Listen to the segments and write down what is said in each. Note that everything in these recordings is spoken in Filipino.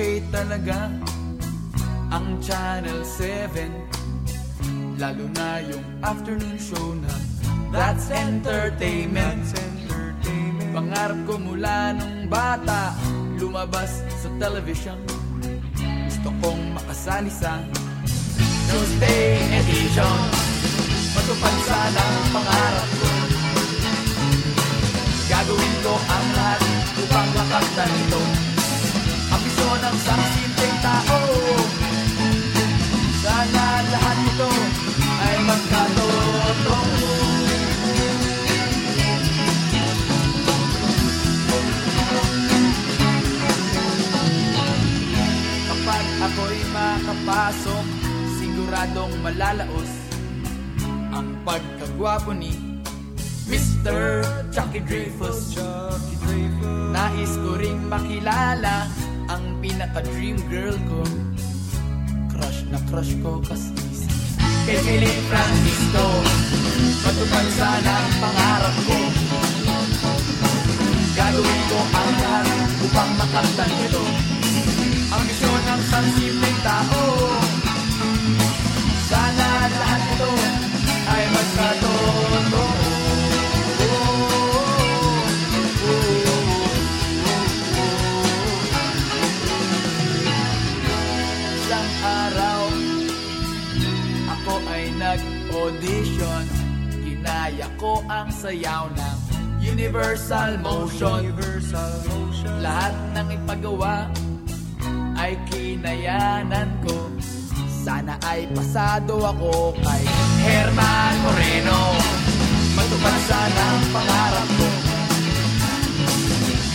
Okay talaga ang Channel 7 Lalo na yung afternoon show na That's Entertainment. Pangarap ko mula nung bata Lumabas sa television. Gusto kong makasali sa Tuesday edition. Matupad sana ang pangarap ko. Gagawin ko ang lahat upang makamtan ito. Ambisyon ng isang simpleng tao. Sana lahat ito ay magkatotoo. Kapag ako'y makapasok Siguradong malalaos Ang pagkagwapo ni Mr. Chucky Dreyfus. Nais ko ring makilala Ang pinaka-dream girl ko Crush na crush ko kasi Kay Philip Francisco Matupad sana ang pangarap ko. Gagawin ko ang lahat upang makamtan ito Ang misyon ng isang simpleng tao araw Ako ay nag-audition. Ginaya ko ang sayaw ng Universal Motion. Lahat ng ipagawa ay kinayanan ko. Sana ay pasado ako kay Herman Moreno. Matupad sana ang pangarap ko.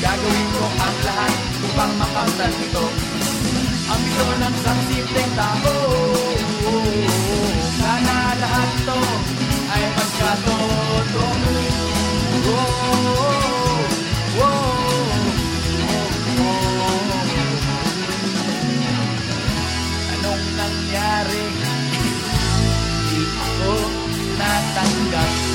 Gagawin ko ang lahat upang makamtan ito isang simpleng tao Sana lahat ito ay magkatotoo oh. Anong nangyari? Di ako natanggap